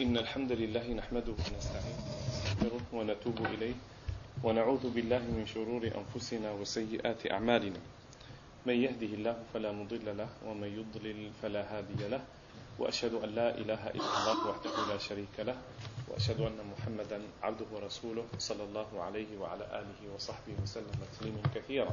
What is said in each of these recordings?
إن الحمد لله نحمده ونستعينه ونتوب إليه ونعوذ بالله من شرور أنفسنا وسيئات أعمالنا. من يهده الله فلا مضل له ومن يضلل فلا هادي له. وأشهد أن لا إله إلا الله وحده لا شريك له. وأشهد أن محمدا عبده ورسوله صلى الله عليه وعلى آله وصحبه وسلم تسليما كثيرا.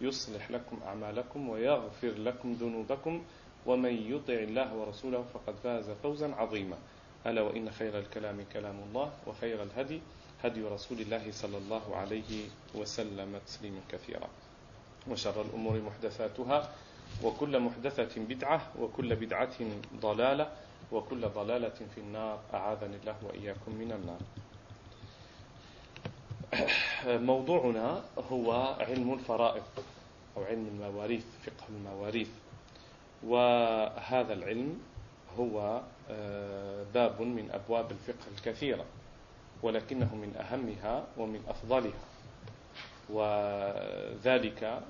يصلح لكم أعمالكم ويغفر لكم ذنوبكم ومن يطع الله ورسوله فقد فاز فوزا عظيما. ألا وإن خير الكلام كلام الله وخير الهدي هدي رسول الله صلى الله عليه وسلم تسليما كثيرا. وشر الأمور محدثاتها وكل محدثة بدعة وكل بدعة ضلالة وكل ضلالة في النار. أعاذني الله وإياكم من النار. موضوعنا هو علم الفرائض أو علم المواريث فقه المواريث. وهذا العلم هو باب من أبواب الفقه الكثيرة ولكنه من أهمها ومن أفضلها. وذلك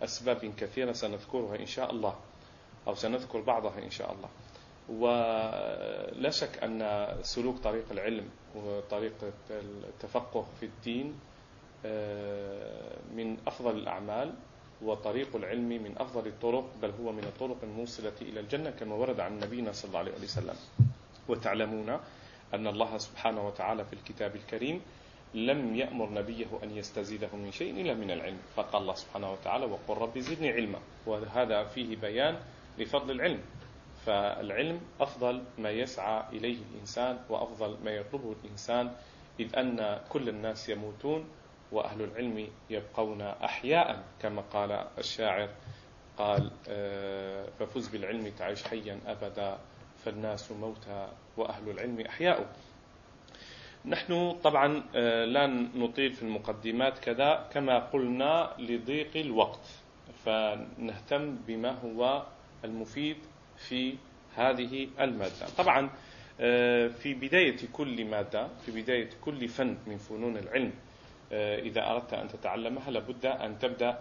لأسباب كثيرة سنذكرها إن شاء الله أو سنذكر بعضها إن شاء الله. ولا شك أن سلوك طريق العلم وطريقة التفقه في الدين من أفضل الأعمال وطريق العلم من أفضل الطرق بل هو من الطرق الموصلة إلى الجنة كما ورد عن نبينا صلى الله عليه وسلم. وتعلمون أن الله سبحانه وتعالى في الكتاب الكريم لم يأمر نبيه أن يستزيده من شيء إلا من العلم. فقال الله سبحانه وتعالى وقل رب زدني علما. وهذا فيه بيان لفضل العلم. فالعلم أفضل ما يسعى إليه الإنسان وأفضل ما يطلبه الإنسان إذ أن كل الناس يموتون وأهل العلم يبقون أحياء كما قال الشاعر قال ففز بالعلم تعيش حيا أبدا فالناس موتى وأهل العلم أحياء. نحن طبعا لا نطيل في المقدمات كذا كما قلنا لضيق الوقت فنهتم بما هو المفيد في هذه المادة. طبعا في بداية كل مادة في بداية كل فن من فنون العلم إذا أردت أن تتعلمها لابد أن تبدأ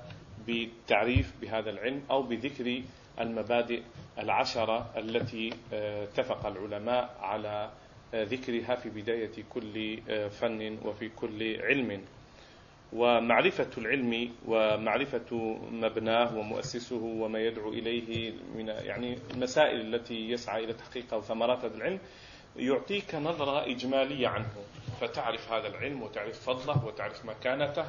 بالتعريف بهذا العلم أو بذكر المبادئ العشرة التي اتفق العلماء على ذكرها في بداية كل فن وفي كل علم. ومعرفة العلم ومعرفة مبناه ومؤسسه وما يدعو إليه من يعني المسائل التي يسعى إلى تحقيقها وثمرات هذا العلم يعطيك نظرة إجمالية عنه فتعرف هذا العلم وتعرف فضله وتعرف مكانته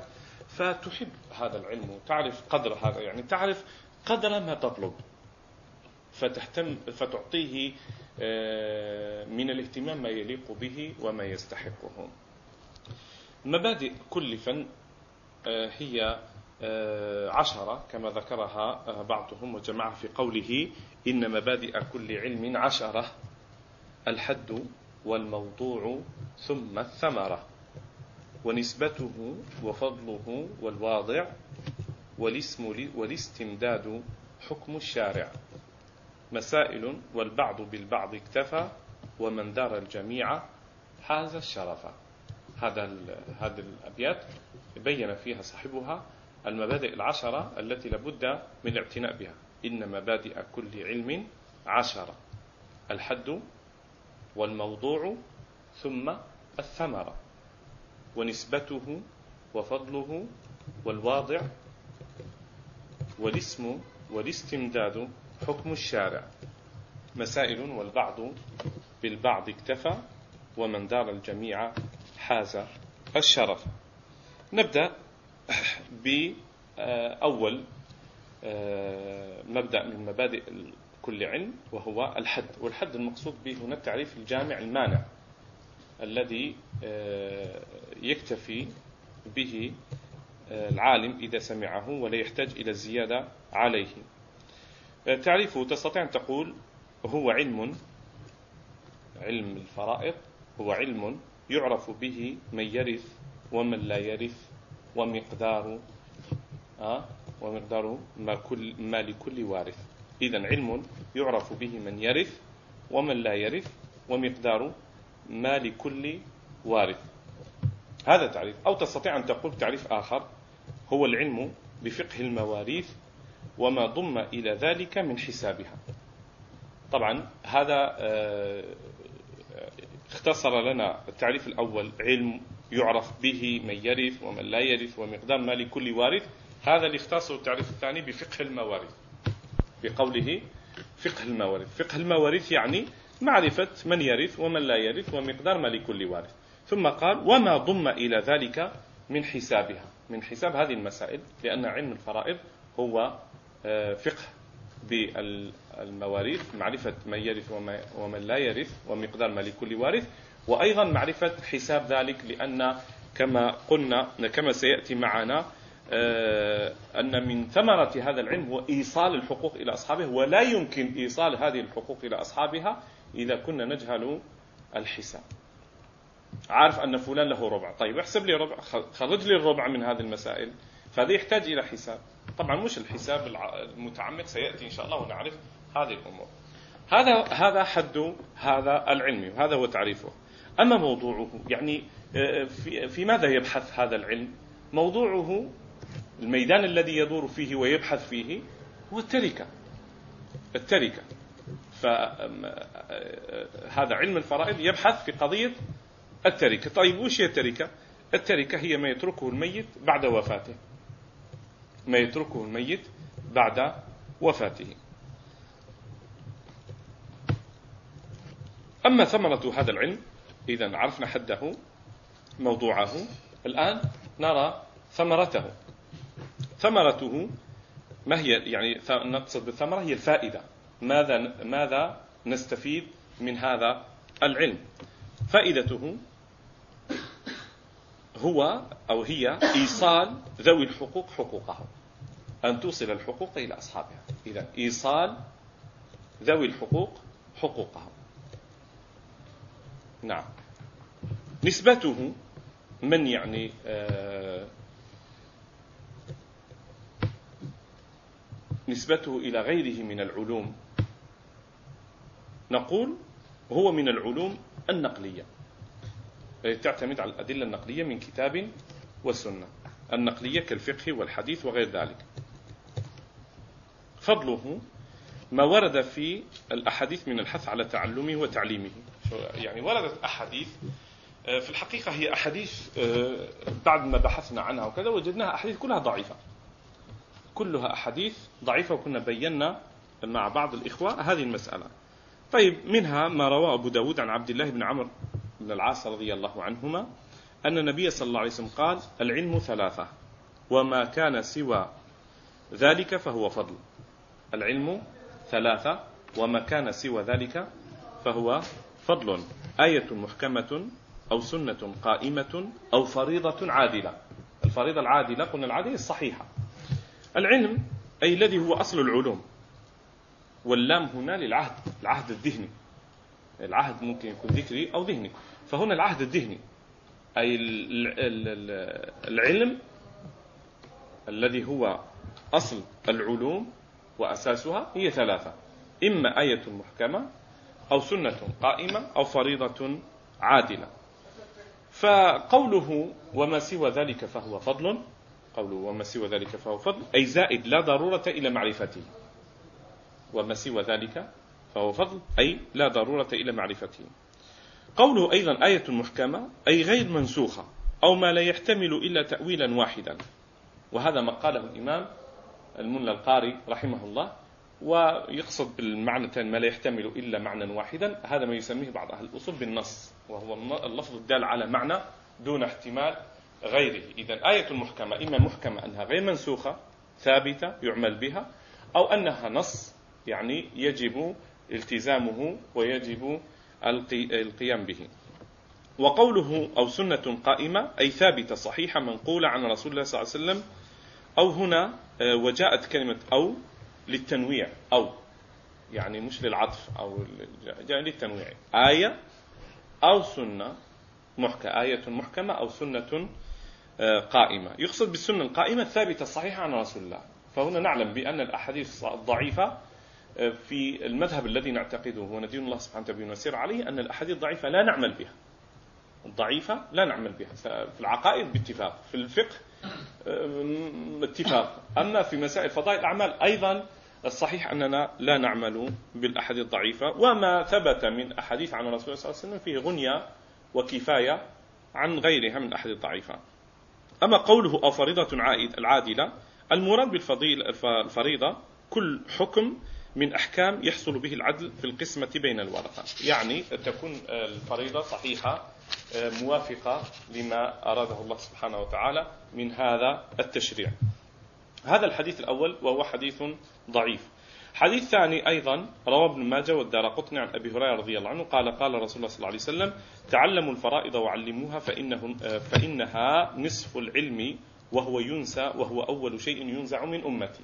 فتحب هذا العلم وتعرف قدر هذا يعني تعرف قدر ما تطلب فتهتم فتعطيه من الاهتمام ما يليق به وما يستحقه. مبادئ كل فن هي عشرة كما ذكرها بعضهم وجمعها في قوله إن مبادئ كل علم عشرة الحد والموضوع ثم الثمرة. ونسبته وفضله والواضع والاسم والاستمداد حكم الشارع. مسائل والبعض بالبعض اكتفى ومن دار الجميع حاز الشرف. هذا هذه الأبيات. بين فيها صاحبها المبادئ العشرة التي لابد من الاعتناء بها. إن مبادئ كل علم عشرة الحد والموضوع ثم الثمرة. ونسبته وفضله والواضع والاسم والاستمداد حكم الشارع. مسائل والبعض بالبعض اكتفى ومن دار الجميع حاز الشرف. نبدأ بأول مبدأ من مبادئ كل علم وهو الحد. والحد المقصود به هنا التعريف الجامع المانع الذي يكتفي به العالم إذا سمعه ولا يحتاج إلى الزيادة عليه. تعريفه تستطيع أن تقول هو علم علم الفرائض هو علم يعرف به من يرث ومن لا يرث ومقدار آه ومقدار ما, كل ما لكل وارث. إذا علم يعرف به من يرث ومن لا يرث ومقدار ما لكل وارث. هذا تعريف. أو تستطيع أن تقول تعريف آخر. هو العلم بفقه المواريث وما ضم إلى ذلك من حسابها. طبعا هذا آه، اختصر لنا التعريف الأول علم يعرف به من يرث ومن لا يرث ومقدار ما لكل وارث. هذا اللي اختصر التعريف الثاني بفقه المواريث بقوله فقه المواريث فقه المواريث يعني معرفة من يرث ومن لا يرث ومقدار ما لكل وارث. ثم قال وما ضم إلى ذلك من حسابها. من حساب هذه المسائل لأن علم الفرائض هو آه، فقه بالمواريث معرفة من يرث ومن لا يرث ومقدار ما لكل وارث. وأيضا معرفة حساب ذلك لأن كما قلنا كما سيأتي معنا آه، أن من ثمرة هذا العلم هو إيصال الحقوق إلى أصحابه ولا يمكن إيصال هذه الحقوق إلى أصحابها إذا كنا نجهل الحساب. عارف أن فلان له ربع. طيب احسب لي ربع خرج لي الربع من هذه المسائل. فهذا يحتاج إلى حساب. طبعا مش الحساب المتعمق سيأتي إن شاء الله ونعرف هذه الأمور. هذا هذا حد هذا العلم وهذا هو تعريفه. أما موضوعه؟ يعني آه، في, ماذا يبحث هذا العلم؟ موضوعه الميدان الذي يدور فيه ويبحث فيه هو التركة. التركة. فهذا آه، علم الفرائض يبحث في قضية التركة. طيب وش هي التركة؟ التركة هي ما يتركه الميت بعد وفاته. ما يتركه الميت بعد وفاته. أما ثمرة هذا العلم إذا عرفنا حده موضوعه. الآن نرى ثمرته. ثمرته ما هي؟ يعني نقصد بالثمرة هي الفائدة. ماذا ماذا نستفيد من هذا العلم؟ فائدته هو أو هي إيصال ذوي الحقوق حقوقهم أن توصل الحقوق إلى أصحابها. إذا إيصال ذوي الحقوق حقوقهم نعم. نسبته من يعني آه نسبته إلى غيره من العلوم؟ نقول هو من العلوم النقلية. تعتمد على الأدلة النقلية من كتاب والسنة النقلية كالفقه والحديث وغير ذلك. فضله ما ورد في الأحاديث من الحث على تعلمه وتعليمه. يعني وردت أحاديث آه، في الحقيقة هي أحاديث آه، بعد ما بحثنا عنها وكذا وجدناها أحاديث كلها ضعيفة. كلها أحاديث ضعيفة وكنا بينا مع بعض الإخوة هذه المسألة. طيب منها ما رواه أبو داود عن عبد الله بن عمرو بن العاص رضي الله عنهما أن النبي صلى الله عليه وسلم قال العلم ثلاثة وما كان سوى ذلك فهو فضل. العلم ثلاثة وما كان سوى ذلك فهو فضل آية محكمة أو سنة قائمة أو فريضة عادلة. الفريضة العادلة قلنا العادلة الصحيحة. العلم أي الذي هو أصل العلوم واللام هنا للعهد العهد الذهني. العهد ممكن يكون ذكري أو ذهني. فهنا العهد الذهني أي العلم الذي هو أصل العلوم وأساسها هي ثلاثة. إما آية محكمة أو سنة قائمة أو فريضة عادلة. فقوله وما سوى ذلك فهو فضل قوله وما سوى ذلك فهو فضل أي زائد لا ضرورة إلى معرفته. وما سوى ذلك فهو فضل أي لا ضرورة إلى معرفته. قوله أيضا آية محكمة أي غير منسوخة أو ما لا يحتمل إلا تأويلا واحدا. وهذا ما قاله الإمام الملا القاري رحمه الله ويقصد بالمعنى ما لا يحتمل إلا معنى واحدا هذا ما يسميه بعض أهل الأصول بالنص وهو اللفظ الدال على معنى دون احتمال غيره. إذا آية المحكمة إما محكمة أنها غير منسوخة ثابتة يعمل بها أو أنها نص يعني يجب التزامه ويجب القيام به. وقوله أو سنة قائمة أي ثابتة صحيحة منقولة عن رسول الله صلى الله عليه وسلم أو هنا وجاءت كلمة أو للتنويع أو يعني مش للعطف أو يعني للتنويع. آية أو سنة محكمة آية محكمة أو سنة آه، قائمة. يقصد بالسنة القائمة الثابتة الصحيحة عن رسول الله. فهنا نعلم بأن الأحاديث الضعيفة آه، في المذهب الذي نعتقده وندين الله سبحانه وتعالى ونسير عليه أن الأحاديث الضعيفة لا نعمل بها. الضعيفة لا نعمل بها. في العقائد باتفاق. في الفقه آه، اتفاق. أما في مسائل فضائل الأعمال أيضا الصحيح أننا لا نعمل بالأحاديث الضعيفة وما ثبت من أحاديث عن الرسول صلى الله عليه وسلم فيه غنية وكفاية عن غيرها من الأحاديث الضعيفة. أما قوله أو فريضة عائد العادلة المراد بالفريضة كل حكم من أحكام يحصل به العدل في القسمة بين الورثة يعني تكون الفريضة صحيحة موافقة لما أراده الله سبحانه وتعالى من هذا التشريع. هذا الحديث الأول وهو حديث ضعيف. حديث ثاني أيضا رواه ابن ماجه والدار قطني عن أبي هريرة رضي الله عنه قال قال رسول الله صلى الله عليه وسلم تعلموا الفرائض وعلموها فإنه فإنها نصف العلم وهو ينسى وهو أول شيء ينزع من أمتي.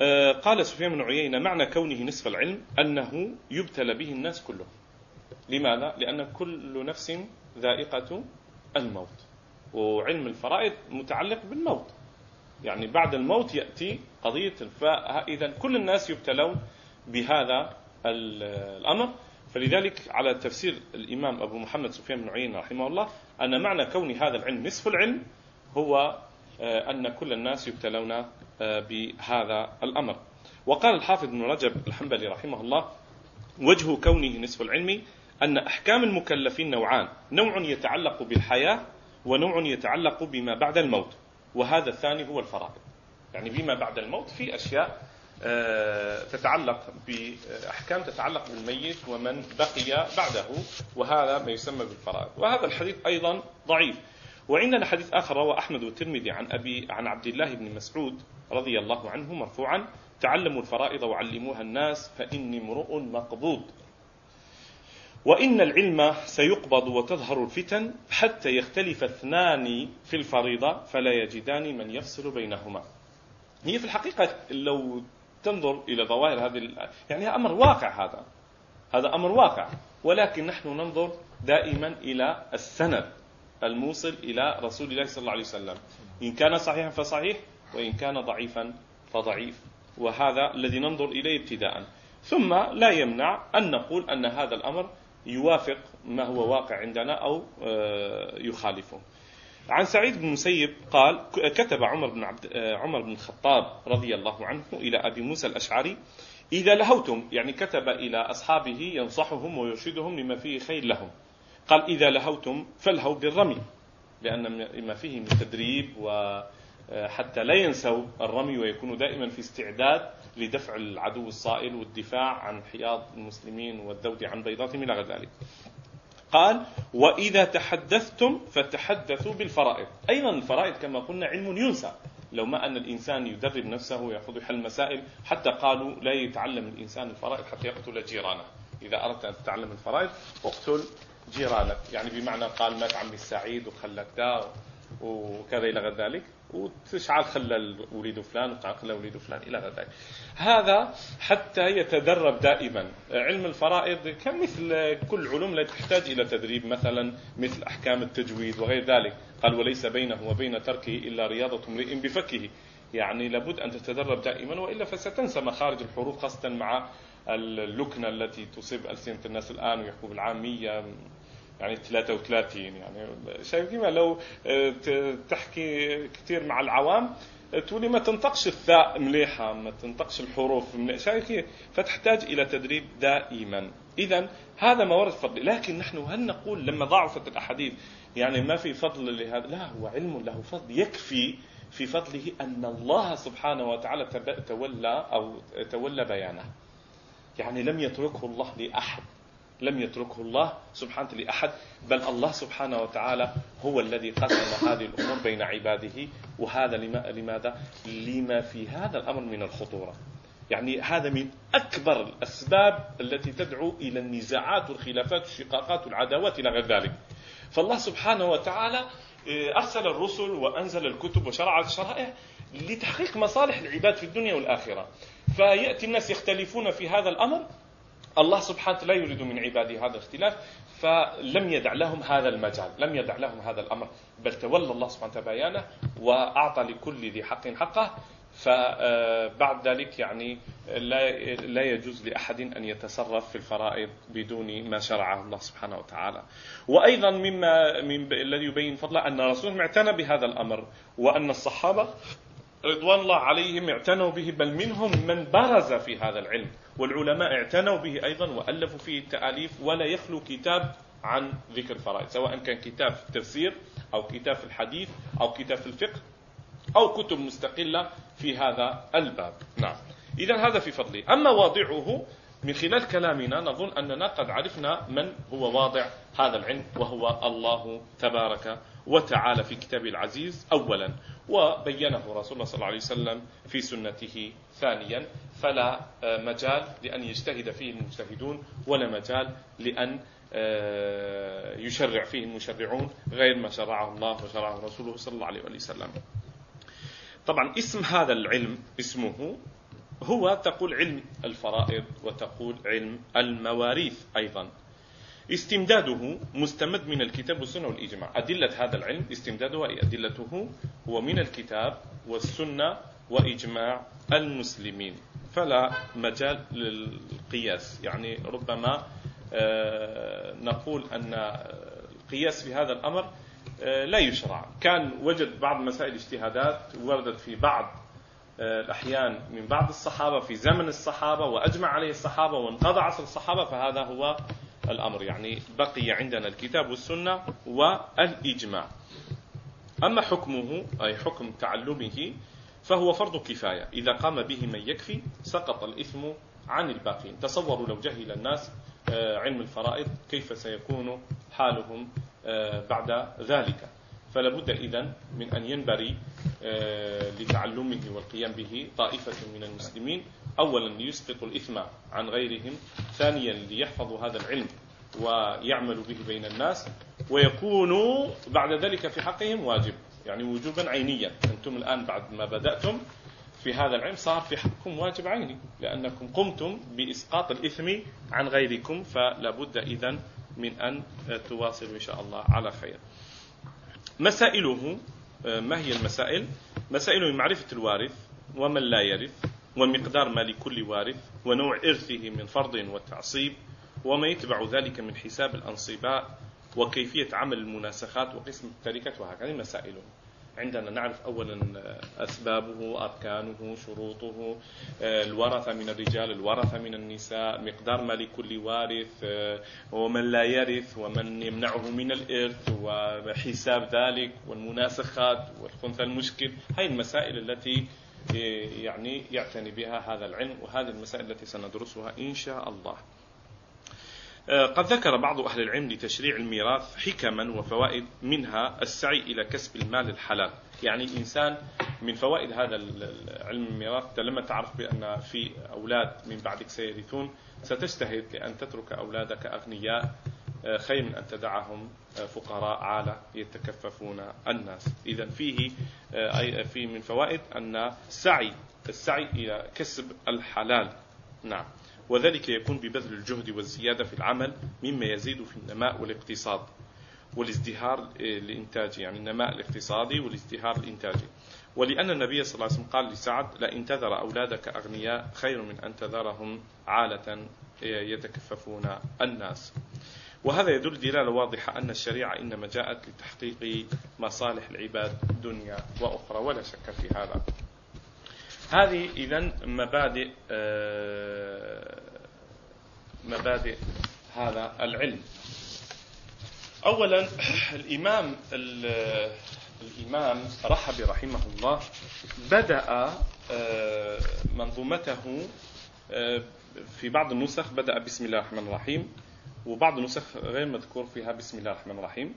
آه، قال سفيان بن عيينة معنى كونه نصف العلم أنه يبتلى به الناس كلهم. لماذا؟ لأن كل نفس ذائقة الموت. وعلم الفرائض متعلق بالموت. يعني بعد الموت يأتي قضية فإذا كل الناس يبتلون بهذا الأمر. فلذلك على تفسير الإمام أبو محمد سفيان بن عيينة رحمه الله أن معنى كون هذا العلم نصف العلم هو آه، أن كل الناس يبتلون آه، بهذا الأمر. وقال الحافظ بن رجب الحنبلي رحمه الله وجه كونه نصف العلم أن أحكام المكلفين نوعان. نوع يتعلق بالحياة ونوع يتعلق بما بعد الموت. وهذا الثاني هو الفرائض. يعني بما بعد الموت في أشياء آه، تتعلق بأحكام تتعلق بالميت ومن بقي بعده وهذا ما يسمى بالفرائض. وهذا الحديث أيضا ضعيف. وعندنا حديث آخر روى أحمد والترمذي عن أبي عن عبد الله بن مسعود رضي الله عنه مرفوعا تعلموا الفرائض وعلموها الناس فإني امرؤ مقبوض. وإن العلم سيقبض وتظهر الفتن حتى يختلف اثنان في الفريضة فلا يجدان من يفصل بينهما. هي في الحقيقة لو تنظر إلى ظواهر هذه يعني أمر واقع هذا. هذا أمر واقع. ولكن نحن ننظر دائما إلى السند الموصل إلى رسول الله صلى الله عليه وسلم. إن كان صحيحا فصحيح وإن كان ضعيفا فضعيف. وهذا الذي ننظر إليه ابتداء ثم لا يمنع أن نقول أن هذا الأمر يوافق ما هو واقع عندنا أو آه، يخالفه. عن سعيد بن المسيب قال كتب عمر بن عبد آه، عمر بن الخطاب رضي الله عنه إلى أبي موسى الأشعري إذا لهوتم يعني كتب إلى أصحابه ينصحهم ويرشدهم لما فيه خير لهم. قال إذا لهوتم فالهوا بالرمي لأن ما فيه من تدريب وحتى لا ينسوا الرمي ويكونوا دائما في استعداد لدفع العدو الصائل والدفاع عن حياض المسلمين والذود عن بيضاتهم إلى غير ذلك. قال وإذا تحدثتم فتحدثوا بالفرائض. أيضا الفرائض كما قلنا علم ينسى. لو ما أن الإنسان يدرب نفسه ويأخذ حل مسائل حتى قالوا لا يتعلم الإنسان الفرائض حتى يقتل جيرانه. إذا أردت أن تتعلم الفرائض اقتل جيرانك. يعني بمعنى قال مات عمي السعيد وخلك دا وكذا إلى غير ذلك. وتشعل خلى وليد فلان وخلى وليد فلان إلى غير ذلك. هذا حتى يتدرب دائما. علم الفرائض كمثل كل علوم لا تحتاج إلى تدريب مثلا مثل أحكام التجويد وغير ذلك. قال وليس بينه وبين تركه إلا رياضة امرئ بفكه. يعني لابد أن تتدرب دائما وإلا فستنسى مخارج الحروف خاصة مع اللكنة التي تصيب ألسنة الناس الآن ويحكوا بالعامية. يعني 33 يعني شايف كيف لو آه، تحكي كثير مع العوام تقولي ما تنطقش الثاء مليحة ما تنطقش الحروف مليحة. شايف كيف فتحتاج إلى تدريب دائما. إذا هذا ما ورد فضل لكن نحن هل نقول لما ضعفت الأحاديث يعني ما في فضل لهذا؟ لا هو علم له فضل. يكفي في فضله أن الله سبحانه وتعالى تولى أو تولى بيانه. يعني لم يتركه الله لأحد. لم يتركه الله سبحانه لأحد بل الله سبحانه وتعالى هو الذي قسم هذه الأمور بين عباده. وهذا لماذا؟ لما في هذا الأمر من الخطورة. يعني هذا من أكبر الأسباب التي تدعو إلى النزاعات والخلافات والشقاقات والعداوات إلى غير ذلك. فالله سبحانه وتعالى آه، أرسل الرسل وأنزل الكتب وشرع الشرائع لتحقيق مصالح العباد في الدنيا والآخرة. فيأتي الناس يختلفون في هذا الأمر الله سبحانه لا يريد من عباده هذا الاختلاف فلم يدع لهم هذا المجال لم يدع لهم هذا الأمر بل تولى الله سبحانه وتعالى بيانه وأعطى لكل ذي حق حقه فبعد ذلك يعني لا لا يجوز لأحد أن يتصرف في الفرائض بدون ما شرعه الله سبحانه وتعالى. وأيضا مما من الذي يبين فضله أن الرسول اعتنى بهذا الأمر وأن الصحابة رضوان الله عليهم اعتنوا به بل منهم من برز في هذا العلم. والعلماء اعتنوا به أيضا وألفوا فيه التأليف ولا يخلو كتاب عن ذكر الفرائض سواء كان كتاب في التفسير أو كتاب في الحديث أو كتاب في الفقه أو كتب مستقلة في هذا الباب. نعم. إذا هذا في فضله أما واضعه من خلال كلامنا نظن أننا قد عرفنا من هو واضع هذا العلم وهو الله تبارك وتعالى في كتابه العزيز أولا وبينه رسول الله صلى الله عليه وسلم في سنته ثانيا. فلا آه، مجال لأن يجتهد فيه المجتهدون ولا مجال لأن آه، يشرع فيه المشرعون غير ما شرعه الله وشرعه رسوله صلى الله عليه وسلم. طبعا اسم هذا العلم اسمه هو تقول علم الفرائض وتقول علم المواريث أيضا. استمداده مستمد من الكتاب والسنة والإجماع. أدلة هذا العلم استمداده أي أدلته هو من الكتاب والسنة وإجماع المسلمين. فلا مجال للقياس. يعني ربما آه، نقول أن القياس في هذا الأمر آه، لا يشرع. كان وجد بعض مسائل اجتهادات وردت في بعض آه، الأحيان من بعض الصحابة في زمن الصحابة وأجمع عليه الصحابة وانقضى عصر الصحابة فهذا هو الأمر. يعني بقي عندنا الكتاب والسنة والإجماع. أما حكمه أي حكم تعلمه فهو فرض كفاية. إذا قام به من يكفي سقط الإثم عن الباقين. تصوروا لو جهل الناس آه، علم الفرائض كيف سيكون حالهم آه، بعد ذلك. فلا بد إذن من أن ينبري آه، لتعلمه والقيام به طائفة من المسلمين أولا ليسقطوا الإثم عن غيرهم ثانيا ليحفظوا هذا العلم ويعملوا به بين الناس ويكونوا بعد ذلك في حقهم واجب يعني وجوبا عينيا. أنتم الآن بعد ما بدأتم في هذا العلم صار في حقكم واجب عيني لأنكم قمتم بإسقاط الإثم عن غيركم فلا بد إذن من أن تواصلوا إن شاء الله على خير. مسائله آه، ما هي المسائل؟ مسائل من معرفة الوارث ومن لا يرث. ومقدار ما لكل وارث ونوع إرثه من فرض وتعصيب وما يتبع ذلك من حساب الأنصباء وكيفية عمل المناسخات وقسم التركة وهكذا. مسائله عندنا نعرف أولا أسبابه أركانه شروطه الورثة من الرجال الورثة من النساء مقدار ما لكل وارث ومن لا يرث ومن يمنعه من الإرث وحساب ذلك والمناسخات والخنث المشكل. هذه المسائل التي يعني يعتني بها هذا العلم وهذه المسائل التي سندرسها إن شاء الله. آه، قد ذكر بعض أهل العلم لتشريع الميراث حكما وفوائد منها السعي إلى كسب المال الحلال. يعني إنسان من فوائد هذا علم الميراث لما تعرف بأن في أولاد من بعدك سيرثون ستجتهد لأن تترك أولادك أغنياء خير من أن تدعهم آه، فقراء عالة يتكففون الناس. إذا فيه في من فوائد أن السعي السعي إلى كسب الحلال. نعم. وذلك يكون ببذل الجهد والزيادة في العمل مما يزيد في النماء والاقتصاد والازدهار الإنتاجي يعني النماء الاقتصادي والازدهار الإنتاجي. ولأن النبي صلى الله عليه وسلم قال لسعد لئن تذر أولادك أغنياء خير من أن تذرهم عالة يتكففون الناس. وهذا يدل دلالة واضحة أن الشريعة إنما جاءت لتحقيق مصالح العباد دنيا وأخرى ولا شك في هذا. هذه إذا مبادئ آه، مبادئ هذا العلم. أولا الإمام الإمام رحبي رحمه الله بدأ آه، منظومته آه، في بعض النسخ بدأ بسم الله الرحمن الرحيم. وبعض النسخ غير مذكور فيها بسم الله الرحمن الرحيم.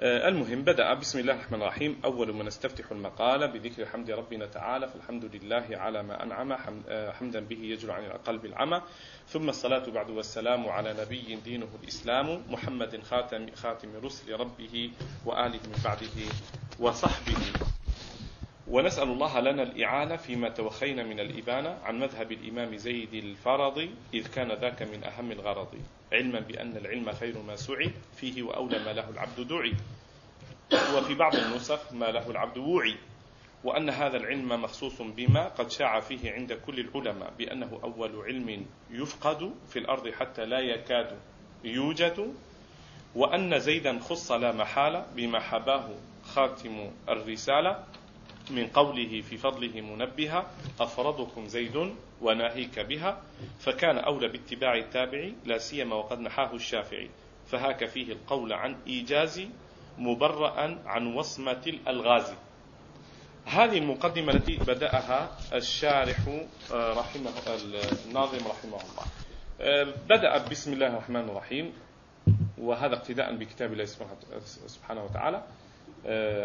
آه، المهم بدأ بسم الله الرحمن الرحيم. أول ما نستفتح المقالة بذكر حمد ربنا تعالى فالحمد لله على ما أنعم آه، حمدا به يجر عن القلب العمى. ثم الصلاة بعد والسلام على نبي دينه الإسلام محمد خاتم خاتم رسل ربه وآله من بعده وصحبه. ونسأل الله لنا الإعانة فيما توخينا من الإبانة عن مذهب الإمام زيد الفرضي إذ كان ذاك من أهم الغرض علما بأن العلم خير ما سعي فيه وأولى ما له العبد دعي. وفي بعض النسخ ما له العبد وعي وأن هذا العلم مخصوص بما قد شاع فيه عند كل العلماء بأنه أول علم يفقد في الأرض حتى لا يكاد يوجد وأن زيدا خص لا محالة بما حباه خاتم الرسالة من قوله في فضله منبها أفرضكم زيد وناهيك بها فكان أولى باتباع التابع لا سيما وقد نحاه الشافعي. فهاك فيه القول عن إيجاز مبرأ عن وصمة الألغاز. هذه المقدمة التي بدأها الشارح آه، رحمه الناظم رحمه الله. آه، بدأ بسم الله الرحمن الرحيم وهذا اقتداء بكتاب الله سبحانه وتعالى.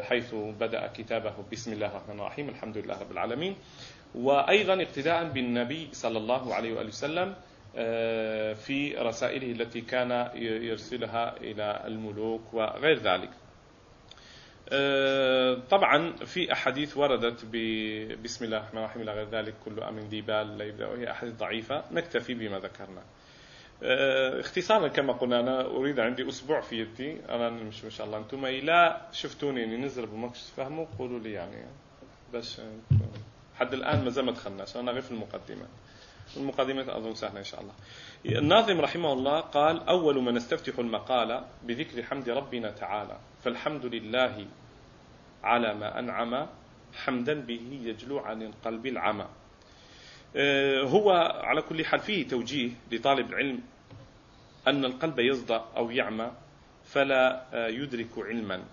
حيث بدأ كتابه بسم الله الرحمن الرحيم الحمد لله رب العالمين. وأيضا اقتداء بالنبي صلى الله عليه وآله وسلم في رسائله التي كان يرسلها إلى الملوك وغير ذلك. آه، طبعا في أحاديث وردت بسم الله الرحمن الرحيم إلى غير ذلك كل أمر ذي بال لا يبدأ وهي أحاديث ضعيفة نكتفي بما ذكرنا. آه، اختصارا كما قلنا أنا أريد عندي أسبوع في يدي. أنا مش ما شاء الله أنتم لا شفتوني إني نزل بماكش تفهموا قولوا لي يعني. بس حد الآن ما زال ما دخلناش. أنا غير في المقدمة. المقدمة أظن سهلة إن شاء الله. الناظم رحمه الله قال أول ما نستفتح المقالة بذكر حمد ربنا تعالى فالحمد لله على ما أنعم حمدا به يجلو عن القلب العمى. آه، هو على كل حال فيه توجيه لطالب العلم أن القلب يصدأ أو يعمى فلا آه، يدرك علما.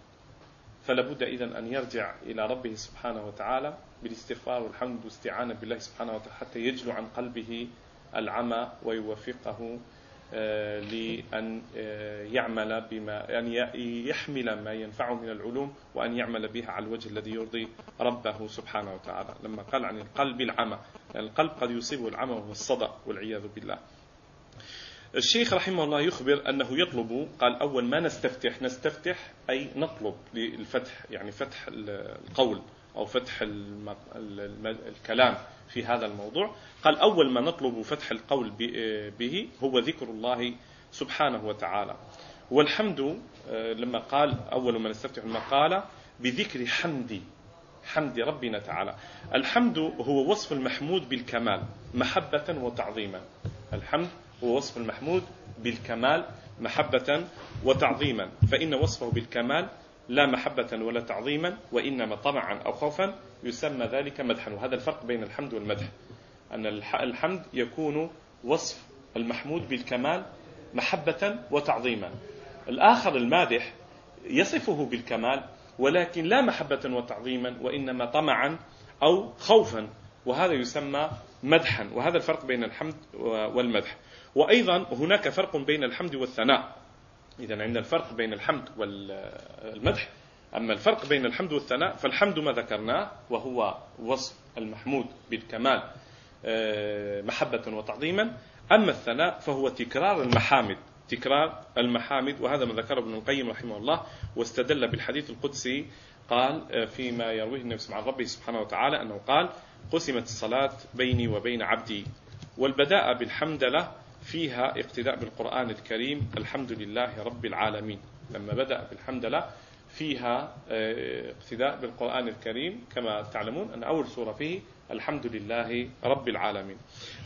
فلا بد إذا أن يرجع إلى ربه سبحانه وتعالى بالاستغفار والحمد والاستعانة بالله سبحانه وتعالى حتى يجلو عن قلبه العمى ويوفقه آه، لأن آه، يعمل بما أن يحمل ما ينفعه من العلوم وأن يعمل بها على الوجه الذي يرضي ربه سبحانه وتعالى. لما قال عن القلب العمى يعني القلب قد يصيبه العمى وهو الصدى والعياذ بالله. الشيخ رحمه الله يخبر أنه يطلب قال أول ما نستفتح نستفتح أي نطلب للفتح يعني فتح القول. أو فتح الكلام في هذا الموضوع. قال أول ما نطلب فتح القول به هو ذكر الله سبحانه وتعالى. والحمد آه، لما قال أول ما نستفتح المقالة بذكر حمد حمد ربنا تعالى. الحمد هو وصف المحمود بالكمال محبة وتعظيما. الحمد هو وصف المحمود بالكمال محبة وتعظيما. فإن وصفه بالكمال لا محبة ولا تعظيما وإنما طمعا أو خوفا يسمى ذلك مدحا. وهذا الفرق بين الحمد والمدح. أن الحمد يكون وصف المحمود بالكمال محبة وتعظيما. الآخر المادح يصفه بالكمال ولكن لا محبة وتعظيما وإنما طمعا أو خوفا وهذا يسمى مدحا. وهذا الفرق بين الحمد والمدح. وأيضا هناك فرق بين الحمد والثناء. إذا عندنا الفرق بين الحمد والمدح أما الفرق بين الحمد والثناء فالحمد ما ذكرناه وهو وصف المحمود بالكمال آه، محبة وتعظيما. أما الثناء فهو تكرار المحامد تكرار المحامد وهذا ما ذكره ابن القيم رحمه الله واستدل بالحديث القدسي قال آه، فيما يرويه النبي عن ربه سبحانه وتعالى أنه قال قسمت الصلاة بيني وبين عبدي والبداء بالحمد له فيها اقتداء بالقرآن الكريم الحمد لله رب العالمين. لما بدأ بالحمد لله فيها آه، اقتداء بالقرآن الكريم. كما تعلمون أن أول سورة فيه الحمد لله رب العالمين.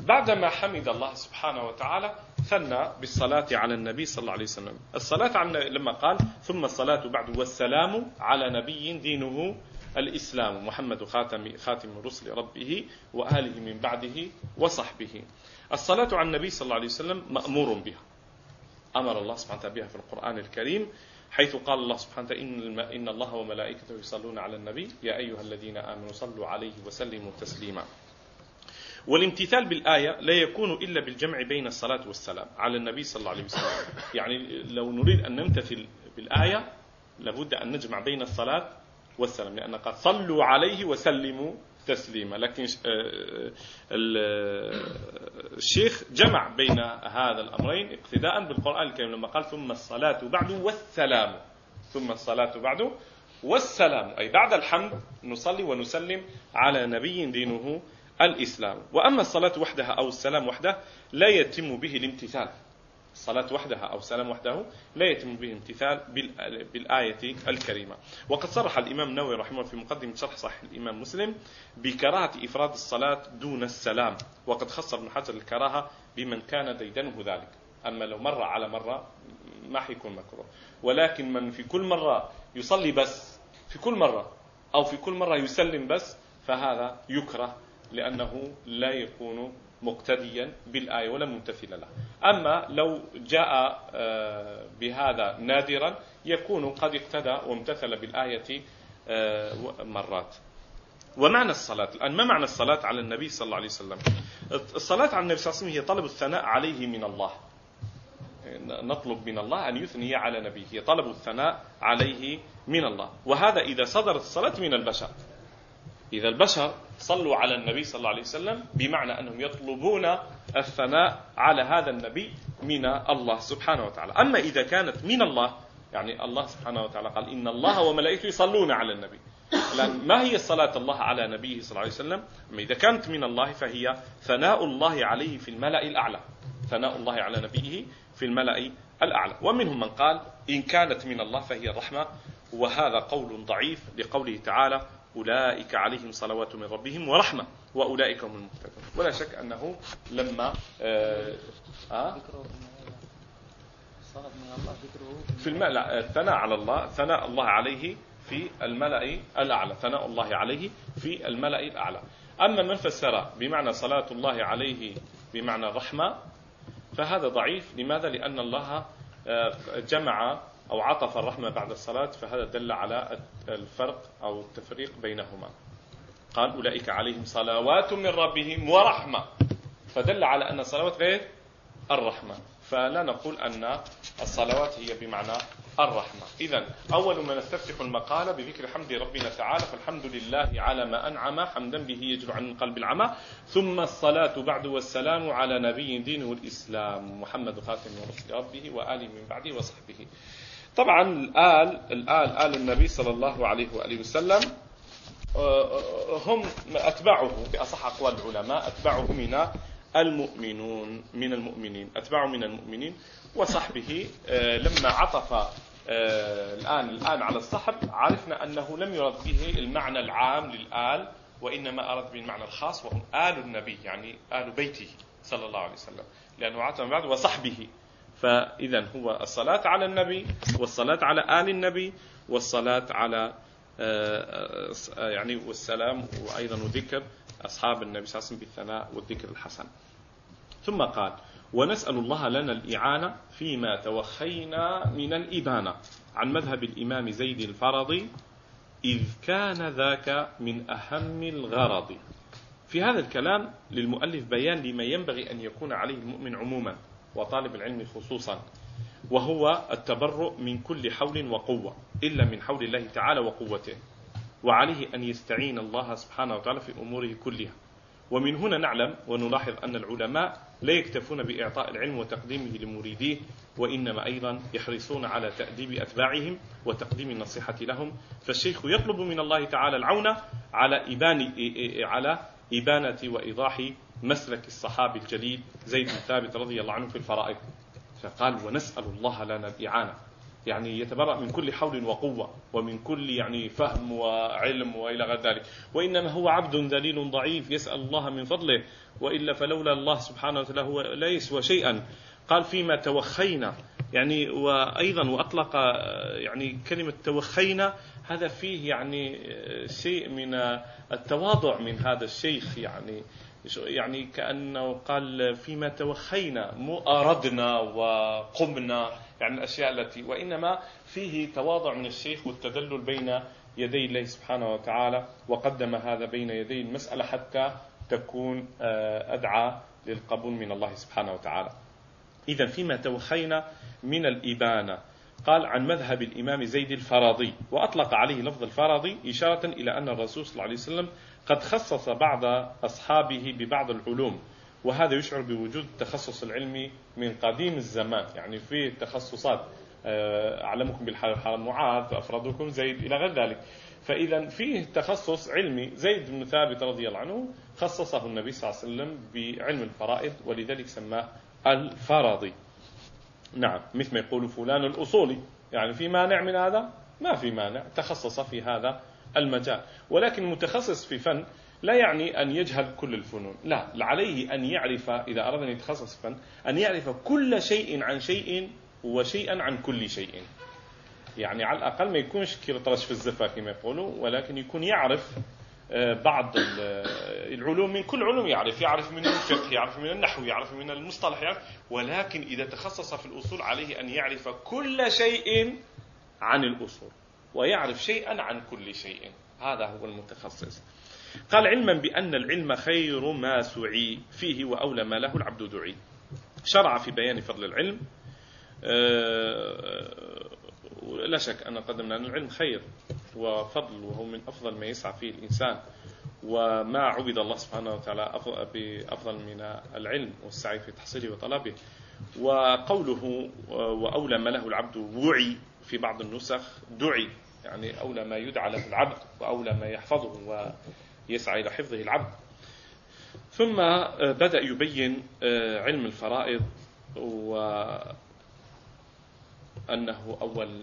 بعدما حمد الله سبحانه وتعالى ثنى بالصلاة على النبي صلى الله عليه وسلم. الصلاة على لما قال ثم الصلاة بعد والسلام على نبي دينه الإسلام. محمد خاتم خاتم رسل ربه وآله من بعده وصحبه. الصلاة على النبي صلى الله عليه وسلم مأمور بها. أمر الله سبحانه وتعالى بها في القرآن الكريم حيث قال الله سبحانه وتعالى إن, الله وملائكته يصلون على النبي. يا أيها الذين آمنوا صلوا عليه وسلموا تسليما. والامتثال بالآية لا يكون إلا بالجمع بين الصلاة والسلام على النبي صلى الله عليه وسلم. يعني لو نريد أن نمتثل بالآية لابد أن نجمع بين الصلاة والسلام لأن قد صلوا عليه وسلموا تسليما لكن آه، الشيخ جمع بين هذا الأمرين اقتداء بالقرآن الكريم لما قال ثم الصلاة بعد والسلام. ثم الصلاة بعد والسلام. أي بعد الحمد نصلي ونسلم على نبي دينه الإسلام. وأما الصلاة وحدها أو السلام وحده لا يتم به الامتثال. الصلاة وحدها أو السلام وحده لا يتم به الامتثال بالآية الكريمة. وقد صرح الإمام النووي رحمه في مقدمة شرح صحيح الإمام مسلم بكراهة إفراد الصلاة دون السلام وقد خص ابن حجر الكراهة بمن كان ديدنه ذلك. أما لو مرة على مرة ما حيكون مكروه. ولكن من في كل مرة يصلي بس في كل مرة أو في كل مرة يسلم بس فهذا يكره لأنه لا يكون مقتديا بالآية ولا ممتثلا لها. أما لو جاء آه، بهذا نادرا يكون قد اقتدى وامتثل بالآية آه، مرات. ومعنى الصلاة؟ الآن ما معنى الصلاة على النبي صلى الله عليه وسلم؟ الصلاة على النبي صلى الله عليه وسلم هي طلب الثناء عليه من الله. نطلب من الله أن يثني على نبيه. هي طلب الثناء عليه من الله. وهذا إذا صدرت الصلاة من البشر. إذا البشر صلوا على النبي صلى الله عليه وسلم بمعنى أنهم يطلبون الثناء على هذا النبي من الله سبحانه وتعالى. أما إذا كانت من الله يعني الله سبحانه وتعالى قال إن الله وملائكته يصلون على النبي. لأن ما هي الصلاة الله على نبيه صلى الله عليه وسلم؟ أما إذا كانت من الله فهي ثناء الله عليه في الملأ الأعلى. ثناء الله على نبيه في الملأ الأعلى. ومنهم من قال إن كانت من الله فهي الرحمة. وهذا قول ضعيف لقوله تعالى أولئك عليهم صلوات من ربهم ورحمة وأولئك هم المهتدون. ولا شك أنه لما آه آه؟ في الملأ الثناء على الله ثناء الله عليه في الملأ الأعلى ثناء الله عليه في الملأ الأعلى. أما من فسر بمعنى صلاة الله عليه بمعنى الرحمة فهذا ضعيف. لماذا؟ لأن الله آه، جمع أو عطف الرحمة بعد الصلاة فهذا دل على الفرق أو التفريق بينهما. قال أولئك عليهم صلوات من ربهم ورحمة. فدل على أن الصلوات غير الرحمة. فلا نقول أن الصلوات هي بمعنى الرحمة. إذا أول ما نستفتح المقالة بذكر حمد ربنا تعالى فالحمد لله على ما أنعم حمدا به يجر عن قلب العمى. ثم الصلاة بعد والسلام على نبي دينه الإسلام محمد خاتم رسل ربه وآله من بعده وصحبه. طبعا الآل الآل آل النبي صلى الله عليه وآله وسلم هم أتباعه بأصح أقوال العلماء أتباعه من المؤمنون من المؤمنين أتباعه من المؤمنين وصحبه. آه، لما عطف آه، الآن الآن على الصحب عرفنا أنه لم يرد به المعنى العام للآل وإنما أرد به المعنى الخاص وهم آل النبي يعني آل بيته صلى الله عليه وسلم لأنه عطف بعد وصحبه. فإذا هو الصلاة على النبي والصلاة على آل النبي والصلاة على آه، يعني والسلام وأيضا ذكر أصحاب النبي صلى الله عليه وسلم بالثناء والذكر الحسن. ثم قال ونسأل الله لنا الإعانة فيما توخينا من الإبانة. عن مذهب الإمام زيد الفرضي إذ كان ذاك من أهم الغرض. في هذا الكلام للمؤلف بيان لما ينبغي أن يكون عليه المؤمن عموما. وطالب العلم خصوصا وهو التبرؤ من كل حول وقوة إلا من حول الله تعالى وقوته. وعليه أن يستعين الله سبحانه وتعالى في أموره كلها. ومن هنا نعلم ونلاحظ أن العلماء لا يكتفون بإعطاء العلم وتقديمه لمريديه وإنما أيضا يحرصون على تأديب أتباعهم وتقديم النصيحة لهم. فالشيخ يطلب من الله تعالى العون على إبان على إبانة وإيضاح مسلك الصحابي الجليل زيد بن ثابت رضي الله عنه في الفرائض. فقال ونسأل الله لنا الإعانة. يعني يتبرأ من كل حول وقوة ومن كل يعني فهم وعلم وإلى غير ذلك. وإنما هو عبد ذليل ضعيف يسأل الله من فضله وإلا فلولا الله سبحانه وتعالى هو لا يسوى شيئا. قال فيما توخينا. يعني وأيضا وأطلق يعني كلمة توخينا هذا فيه يعني شيء من التواضع من هذا الشيخ يعني. يعني كأنه قال فيما توخينا مو أردنا وقمنا يعني الأشياء التي وإنما فيه تواضع من الشيخ والتذلل بين يدي الله سبحانه وتعالى وقدم هذا بين يدي المسألة حتى تكون آه، أدعى للقبول من الله سبحانه وتعالى. إذا فيما توخينا من الإبانة. قال عن مذهب الإمام زيد الفراضي وأطلق عليه لفظ الفراضي إشارة إلى أن الرسول صلى الله عليه وسلم قد خصص بعض أصحابه ببعض العلوم وهذا يشعر بوجود التخصص العلمي من قديم الزمان. يعني في تخصصات آه، أعلمكم بالحلال والحرام معاذ فأفرادكم زيد إلى غير ذلك. فإذا فيه تخصص علمي. زيد بن ثابت رضي الله عنه خصصه النبي صلى الله عليه وسلم بعلم الفرائض ولذلك سماه الفرضي. نعم مثل ما يقول فلان الأصولي. يعني في مانع من هذا؟ ما في مانع. تخصص في هذا المجال. ولكن المتخصص في فن لا يعني أن يجهل كل الفنون. لا عليه أن يعرف إذا أراد أن يتخصص في فن أن يعرف كل شيء عن شيء وشيئا عن كل شيء. يعني على الأقل ما يكونش كيرطرش في الزفة كما يقولوا ولكن يكون يعرف آه، بعض آه، العلوم. من كل علوم يعرف يعرف من الفقه يعرف من النحو يعرف من المصطلح يعرف. ولكن إذا تخصص في الأصول عليه أن يعرف كل شيء عن الأصول. ويعرف شيئا عن كل شيء. هذا هو المتخصص. قال علما بأن العلم خير ما سعي فيه وأولى ما له العبد دعي. شرع في بيان فضل العلم آه، لا شك أن قدمنا أن العلم خير وفضل وهو من أفضل ما يسعى فيه الإنسان. وما عبد الله سبحانه وتعالى بأفضل من العلم والسعي في تحصيله وطلبه. وقوله وأولى ما له العبد وعي في بعض النسخ دعي. يعني أولى ما يدعى له العبد وأولى ما يحفظه ويسعى إلى حفظه العبد. ثم بدأ يبين علم الفرائض وأنه أول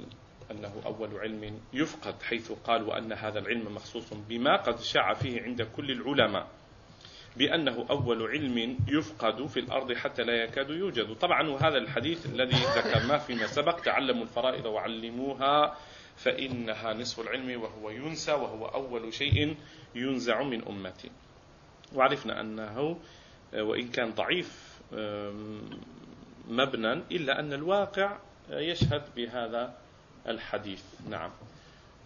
أنه أول علم يفقد حيث قال وأن هذا العلم مخصوص بما قد شاع فيه عند كل العلماء بأنه أول علم يفقد في الأرض حتى لا يكاد يوجد. طبعا وهذا الحديث الذي ذكرناه فيما سبق تعلموا الفرائض وعلموها فإنها نصف العلم وهو ينسى وهو أول شيء ينزع من أمتي وعرفنا أنه وإن كان ضعيف مبنى إلا أن الواقع يشهد بهذا الحديث. نعم.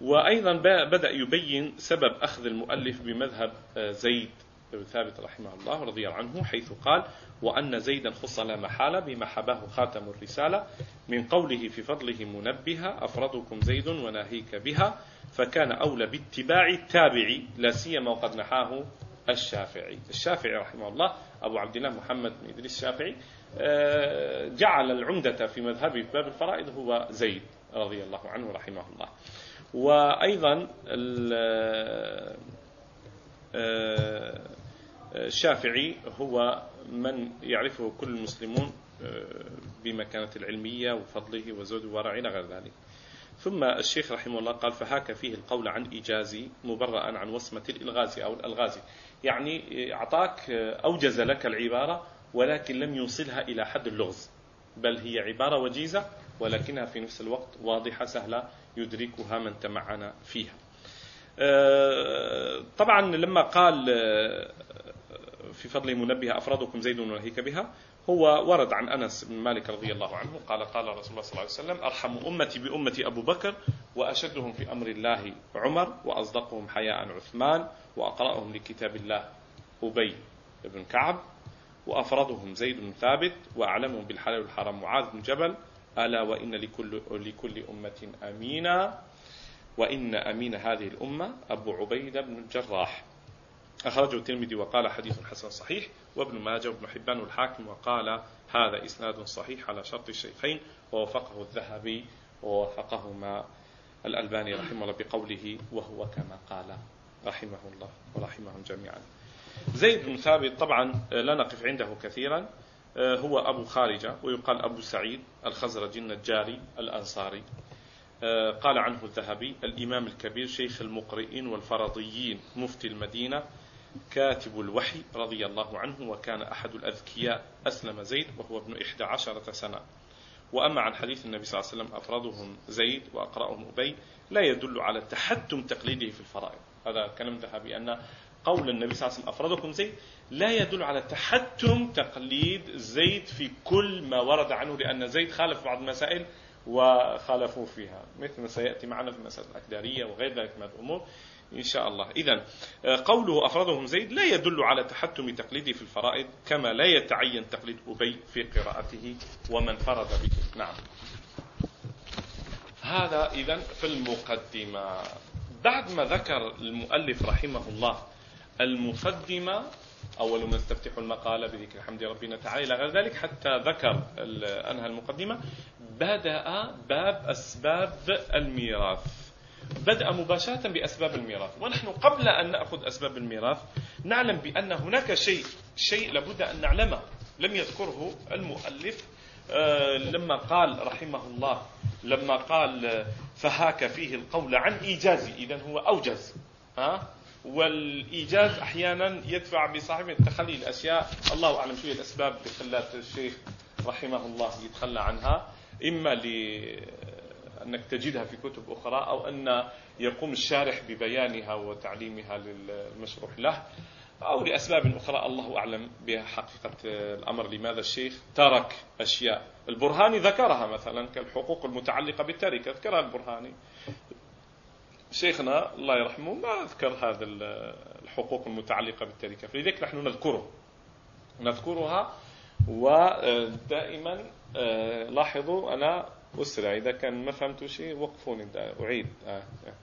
وأيضا بدأ يبين سبب أخذ المؤلف بمذهب زيد. بن ثابت رحمه الله رضي عنه حيث قال وأن زيدا خص لا محالة بما حباه خاتم الرسالة من قوله في فضله منبها أفرضكم زيد وناهيك بها فكان أولى باتباع التابع لا سيما وقد نحاه الشافعي. الشافعي رحمه الله أبو عبد الله محمد بن إدريس الشافعي آه، جعل العمدة في مذهبه في باب الفرائض هو زيد رضي الله عنه رحمه الله. وأيضا آه، الشافعي هو من يعرفه كل المسلمون آه، بمكانة العلمية وفضله وزود ورع إلى غير ذلك. ثم الشيخ رحمه الله قال فهاك فيه القول عن إيجازي مبرأ عن وصمة الإلغاز أو الألغاز. يعني أعطاك أوجز لك العبارة ولكن لم يوصلها إلى حد اللغز. بل هي عبارة وجيزة ولكنها في نفس الوقت واضحة سهلة يدركها من تمعن فيها. آه، طبعا لما قال آه، في فضل منبه أفرادكم زيد ونهيك بها هو ورد عن أنس بن مالك رضي الله عنه قال قال رسول الله صلى الله عليه وسلم أرحم أمتي بأمتي أبو بكر وأشدهم في أمر الله عمر وأصدقهم حياء عثمان وأقرأهم لكتاب الله أبي بن كعب وأفرضهم زيد بن ثابت وأعلمهم بالحلال والحرام معاذ بن جبل ألا وإن لكل, لكل أمة أمينا وإن أمين هذه الأمة أبو عبيدة بن الجراح. أخرجه الترمذي وقال حديث حسن صحيح وابن ماجه وابن حبان والحاكم وقال هذا إسناد صحيح على شرط الشيخين ووفقه الذهبي ووفقهما الألباني رحمه الله بقوله وهو كما قال رحمه الله ورحمهم جميعا. زيد بن ثابت طبعا لا نقف عنده كثيرا هو أبو خارجة ويقال أبو سعيد الخزرجي النجاري الأنصاري. قال عنه الذهبي الإمام الكبير شيخ المقرئين والفرضيين مفتي المدينة كاتب الوحي رضي الله عنه وكان أحد الأذكياء أسلم زيد وهو ابن إحدى عشرة سنة. وأما عن حديث النبي صلى الله عليه وسلم أفرضهم زيد وأقرأهم أبي لا يدل على تحتم تقليده في الفرائض. هذا كلام ذهبي أن قول النبي صلى الله عليه وسلم أفرضكم زيد لا يدل على تحتم تقليد زيد في كل ما ورد عنه لأن زيد خالف بعض المسائل وخالفوا فيها. مثل ما سيأتي معنا في المسألة الأكدارية وغير ذلك من الأمور. إن شاء الله. إذا قوله أفرضهم زيد لا يدل على تحتم تقليده في الفرائض كما لا يتعين تقليد أبي في قراءته ومن فرض به. نعم. هذا إذا في المقدمة. بعد ما ذكر المؤلف رحمه الله المقدمة أول من استفتح المقالة بذكر حمد ربنا تعالى إلى غير ذلك حتى ذكر أنهى المقدمة بدأ باب أسباب الميراث. بدأ مباشرة بأسباب الميراث. ونحن قبل أن نأخذ أسباب الميراث نعلم بأن هناك شيء شيء لابد أن نعلمه. لم يذكره المؤلف آه، لما قال رحمه الله لما قال فهاك فيه القول عن إيجازه إذا هو أوجز. ها؟ والإيجاز أحيانا يدفع بصاحبه تخلي الأشياء. الله أعلم شو الأسباب اللي الشيخ رحمه الله يتخلى عنها. إما لأنك تجدها في كتب أخرى أو أن يقوم الشارح ببيانها وتعليمها للمشروح له أو لأسباب أخرى الله أعلم بحقيقة الأمر. لماذا الشيخ ترك أشياء؟ البرهاني ذكرها مثلا كالحقوق المتعلقة بالتركة ذكرها البرهاني. شيخنا الله يرحمه ما أذكر هذا الحقوق المتعلقة بالتركة فلذلك نحن نذكره. نذكرها ودائما آه، لاحظوا أنا أسرع. إذا كان ما فهمتوا شيء وقفوني. أعيد. آه، آه.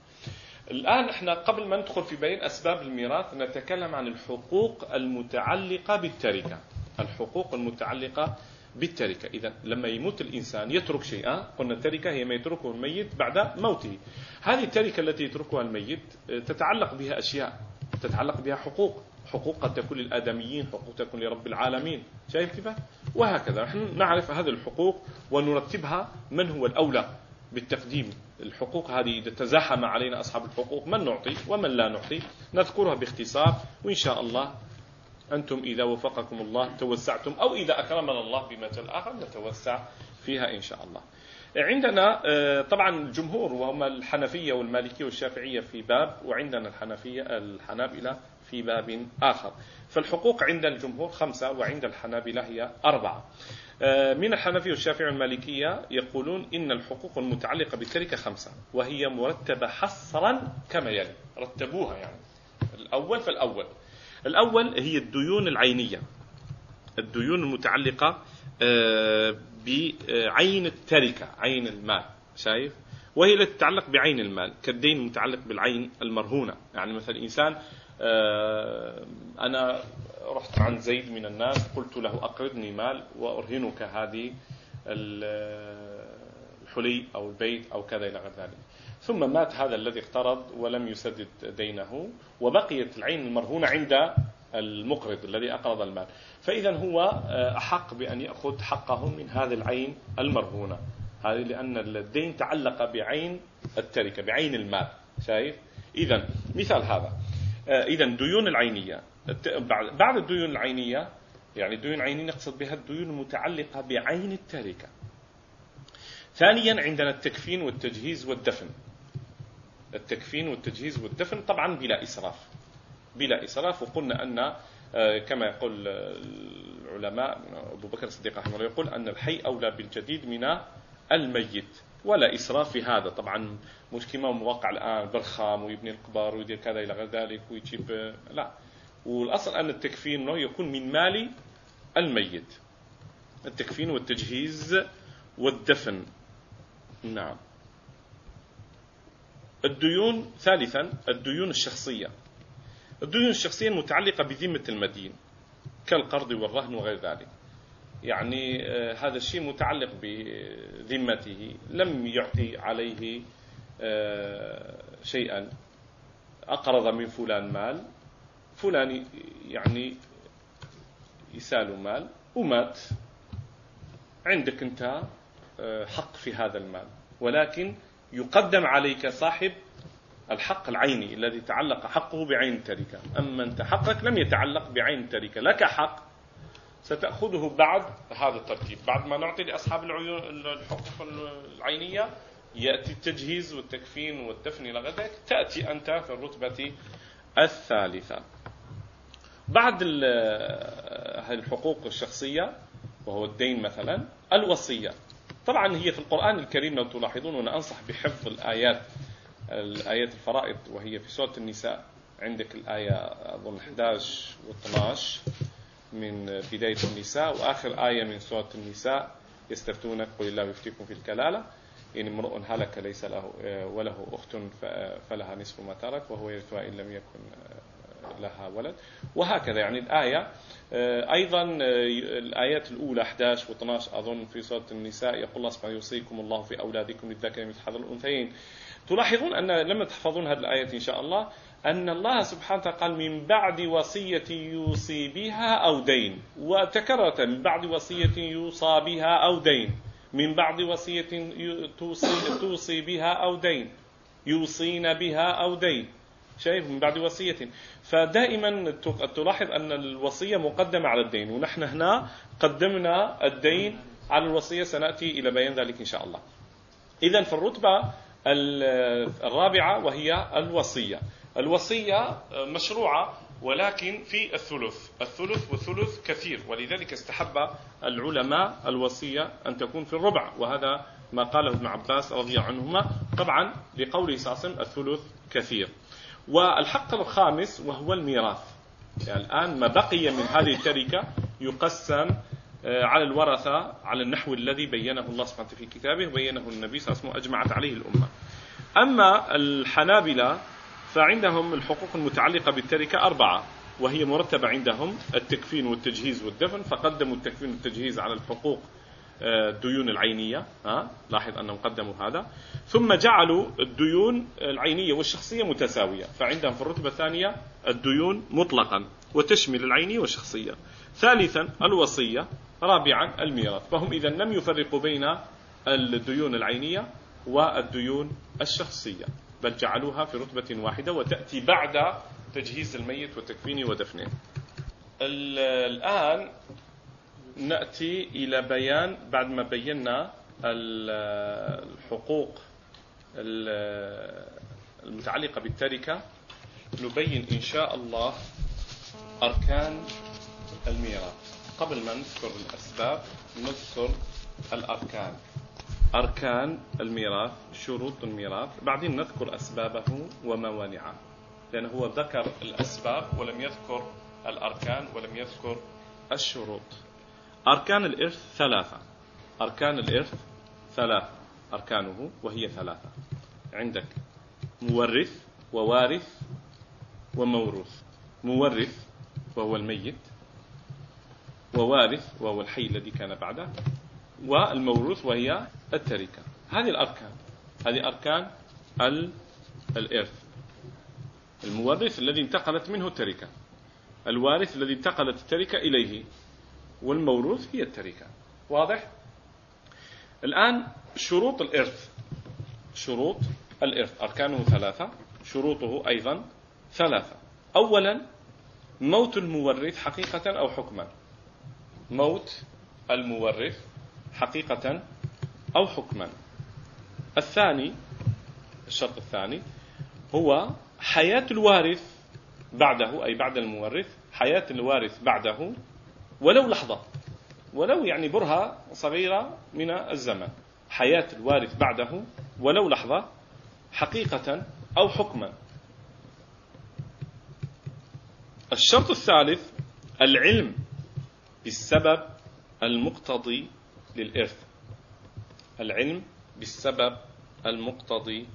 الآن إحنا قبل ما ندخل في بيان أسباب الميراث نتكلم عن الحقوق المتعلقة بالتركة. الحقوق المتعلقة بالتركة. إذا لما يموت الإنسان يترك شيئا قلنا التركة هي ما يتركه الميت بعد موته. هذه التركة التي يتركها الميت تتعلق بها أشياء تتعلق بها حقوق. حقوق قد تكون للآدميين حقوق تكون لرب العالمين. شايف كيف؟ وهكذا. نحن نعرف هذه الحقوق ونرتبها من هو الأولى بالتقديم. الحقوق هذه إذا تزاحم علينا أصحاب الحقوق. من نعطي ومن لا نعطي؟ نذكرها باختصار. وإن شاء الله أنتم إذا وفقكم الله توسعتم أو إذا أكرمنا الله بمثل آخر نتوسع فيها إن شاء الله. عندنا آه، طبعا الجمهور وهم الحنفية والمالكية والشافعية في باب وعندنا الحنفية الحنابلة في باب آخر. فالحقوق عند الجمهور خمسة وعند الحنابلة هي أربعة. آه، من الحنفية والشافعية والمالكية يقولون إن الحقوق المتعلقة بالتركة خمسة وهي مرتبة حصرا كما يلي. رتبوها يعني. الأول فالأول. الأول هي الديون العينية. الديون المتعلقة آه، بعين التركة عين المال. شايف؟ وهي التي تتعلق بعين المال كالدين المتعلق بالعين المرهونة. يعني مثلا إنسان أنا رحت عند زيد من الناس قلت له أقرضني مال وأرهنك هذه الحلي أو البيت أو كذا إلى غير ذلك. ثم مات هذا الذي اقترض ولم يسدد دينه وبقيت العين المرهونة عند المقرض الذي أقرض المال. فإذا هو آه، أحق بأن يأخذ حقه من هذه العين المرهونة. هذه لأن الدين تعلق بعين التركة بعين المال. شايف؟ إذا مثال هذا. آه، إذا ديون العينية. بعد الديون العينية يعني الديون العينية نقصد بها الديون المتعلقة بعين التركة ثانيا عندنا التكفين والتجهيز والدفن. التكفين والتجهيز والدفن طبعا بلا إسراف. بلا إسراف وقلنا أن آه، كما يقول العلماء أبو بكر الصديق رحمه الله يقول أن الحي أولى بالجديد من الميت. ولا إسراف في هذا. طبعا مش كما مواقع الآن برخام ويبني القبر ويدير كذا إلى غير ذلك ويجيب لا. والأصل أن التكفين أنه يكون من مال الميت. التكفين والتجهيز والدفن. نعم. الديون ثالثا الديون الشخصية. الديون الشخصية المتعلقة بذمة المدين كالقرض والرهن وغير ذلك. يعني آه هذا الشيء متعلق بذمته. لم يعطي عليه آه شيئا. أقرض من فلان مال. فلان يعني يسأل مال ومات. عندك أنت آه، حق في هذا المال. ولكن يقدم عليك صاحب الحق العيني الذي تعلق حقه بعين التركة أما أنت حقك لم يتعلق بعين التركة لك حق ستأخذه بعد هذا الترتيب. بعد ما نعطي لأصحاب الحقوق العينية يأتي التجهيز والتكفين والدفن إلى غير تأتي أنت في الرتبة الثالثة. بعد الحقوق الشخصية وهو الدين مثلا الوصية. طبعا هي في القرآن الكريم لو تلاحظون وأنا أنصح بحفظ الآيات الآيات الفرائض وهي في سورة النساء. عندك الآية أظن 11 و 12 من بداية النساء وآخر آية من سورة النساء. يستفتونك قل الله يفتيكم في الكلالة. إن امرؤ هلك ليس له وله أخت فلها نصف ما ترك وهو يرثها إن لم يكن لها ولد. وهكذا يعني الآية. أيضا الآيات الأولى 11 و 12 أظن في سورة النساء. يقول الله سبحانه يوصيكم الله في أولادكم للذكر مثل حظ الأنثيين. تلاحظون أن لما تحفظون هذه الآيات إن شاء الله. أن الله سبحانه وتعالى قال من بعد وصية يوصي بها أو دين. وتكررت من بعد وصية يوصى بها أو دين. من بعد وصية توصي, توصي بها أو دين. يوصين بها أو دين. شايف؟ من بعد وصية. فدائما تلاحظ أن الوصية مقدمة على الدين. ونحن هنا قدمنا الدين على الوصية. سنأتي إلى بيان ذلك إن شاء الله. إذا في الرتبة الرابعة وهي الوصية. الوصية مشروعة ولكن في الثلث. الثلث والثلث كثير ولذلك استحب العلماء الوصية أن تكون في الربع وهذا ما قاله ابن عباس رضي عنهما. طبعا لقوله صلى الله عليه وسلم الثلث كثير. والحق الخامس وهو الميراث. يعني الآن ما بقي من هذه التركة يقسم آه، على الورثة على النحو الذي بينه الله سبحانه في كتابه وبينه النبي صلى الله عليه وسلم أجمعت عليه الأمة. أما الحنابلة فعندهم الحقوق المتعلقة بالتركة أربعة وهي مرتبة عندهم التكفين والتجهيز والدفن فقدموا التكفين والتجهيز على الحقوق الديون العينية ها؟ لاحظ أنهم قدموا هذا. ثم جعلوا الديون العينية والشخصية متساوية فعندهم في الرتبة الثانية الديون مطلقا وتشمل العينية والشخصية. ثالثا الوصية رابعا الميراث فهم إذا لم يفرقوا بين الديون العينية والديون الشخصية. بل جعلوها في رتبة واحدة وتأتي بعد تجهيز الميت وتكفينه ودفنه. الآن نأتي إلى بيان بعد ما بينا الحقوق المتعلقة بالتركة. نبين إن شاء الله أركان الميراث. قبل ما نذكر الأسباب نذكر الأركان. أركان الميراث شروط الميراث. بعدين نذكر أسبابه وموانعه لأنه هو ذكر الأسباب ولم يذكر الأركان ولم يذكر الشروط. أركان الإرث ثلاثة. أركان الإرث ثلاثة. أركانه وهي ثلاثة. عندك مورث ووارث وموروث. مورث وهو الميت ووارث وهو الحي الذي كان بعده. والموروث وهي التركة. هذه الأركان. هذه أركان الإرث المورث الذي انتقلت منه التركة. الوارث الذي انتقلت التركة إليه. والموروث هي التركة. واضح؟ الآن شروط الإرث. شروط الإرث. أركانه ثلاثة. شروطه أيضا ثلاثة. أولا موت المورث حقيقة أو حكما. موت المورث حقيقة أو حكما. الثاني الشرط الثاني هو حياة الوارث بعده أي بعد المورث حياة الوارث بعده ولو لحظة ولو يعني برهة صغيرة من الزمن. حياة الوارث بعده ولو لحظة حقيقة أو حكما. الشرط الثالث العلم بالسبب المقتضي للإرث. العلم بالسبب المقتضي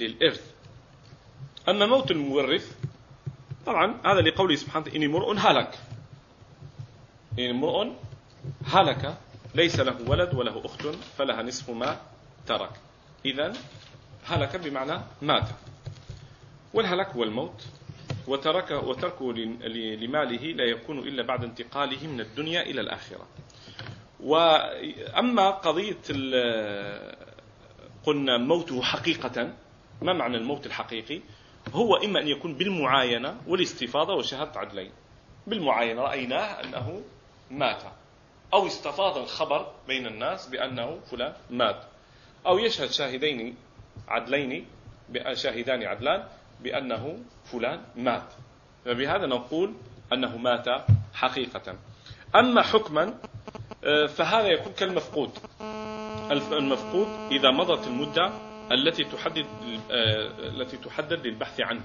للإرث. أما موت المورث طبعا هذا لقوله سبحانه إني مرء هلك. إن امرؤ هلك ليس له ولد وله أخت فلها نصف ما ترك. إذا هلك بمعنى مات. والهلك هو الموت وترك وتركه لماله لا يكون إلا بعد انتقاله من الدنيا إلى الآخرة. وأما قضية قلنا موته حقيقة ما معنى الموت الحقيقي؟ هو إما أن يكون بالمعاينة والاستفاضة وشهادة عدلين. بالمعاينة رأيناه أنه مات أو استفاض الخبر بين الناس بأنه فلان مات أو يشهد شاهدين عدلين شاهدان عدلان بأنه فلان مات. فبهذا نقول أنه مات حقيقة. أما حكما فهذا يكون كالمفقود. المفقود إذا مضت المدة التي تحدد آه، التي تحدد للبحث عنه.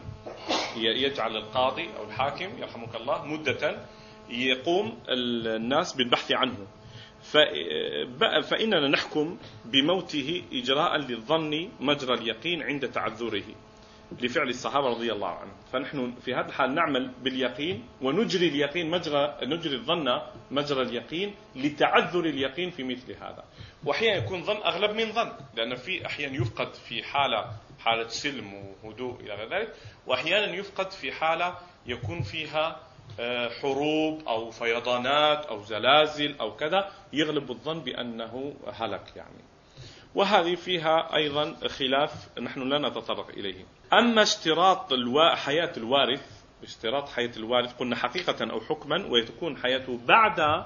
يجعل القاضي أو الحاكم يرحمك الله مدة يقوم الناس بالبحث عنه. فإننا نحكم بموته إجراء للظن مجرى اليقين عند تعذره. لفعل الصحابة رضي الله عنهم. فنحن في هذا الحال نعمل باليقين ونجري اليقين مجرى نجري الظن مجرى اليقين لتعذر اليقين في مثل هذا. وأحيانا يكون ظن أغلب من ظن لأن في أحيانا يفقد في حالة حالة سلم وهدوء إلى غير ذلك وأحيانا يفقد في حالة يكون فيها آه، حروب أو فيضانات أو زلازل أو كذا يغلب الظن بأنه هلك يعني. وهذه فيها أيضا خلاف نحن لا نتطرق إليه. أما اشتراط الوا... حياة الوارث اشتراط حياة الوارث قلنا حقيقة أو حكما وتكون حياته بعد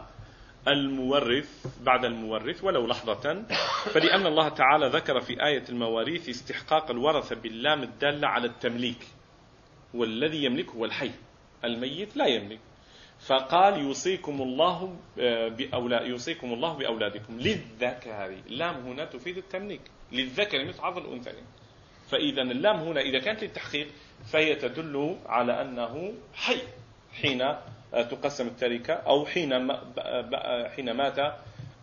المورث بعد المورث ولو لحظة. فلأن الله تعالى ذكر في آية المواريث استحقاق الورثة باللام الدالة على التمليك. والذي يملك هو الحي. الميت لا يملك. فقال يوصيكم الله بأولاد يوصيكم الله بأولادكم. للذكر اللام هنا تفيد التمليك. للذكر مثل حظ الأنثيين فإذا اللام هنا إذا كانت للتحقيق فهي تدل على أنه حي حين تقسم التركة أو حين حين مات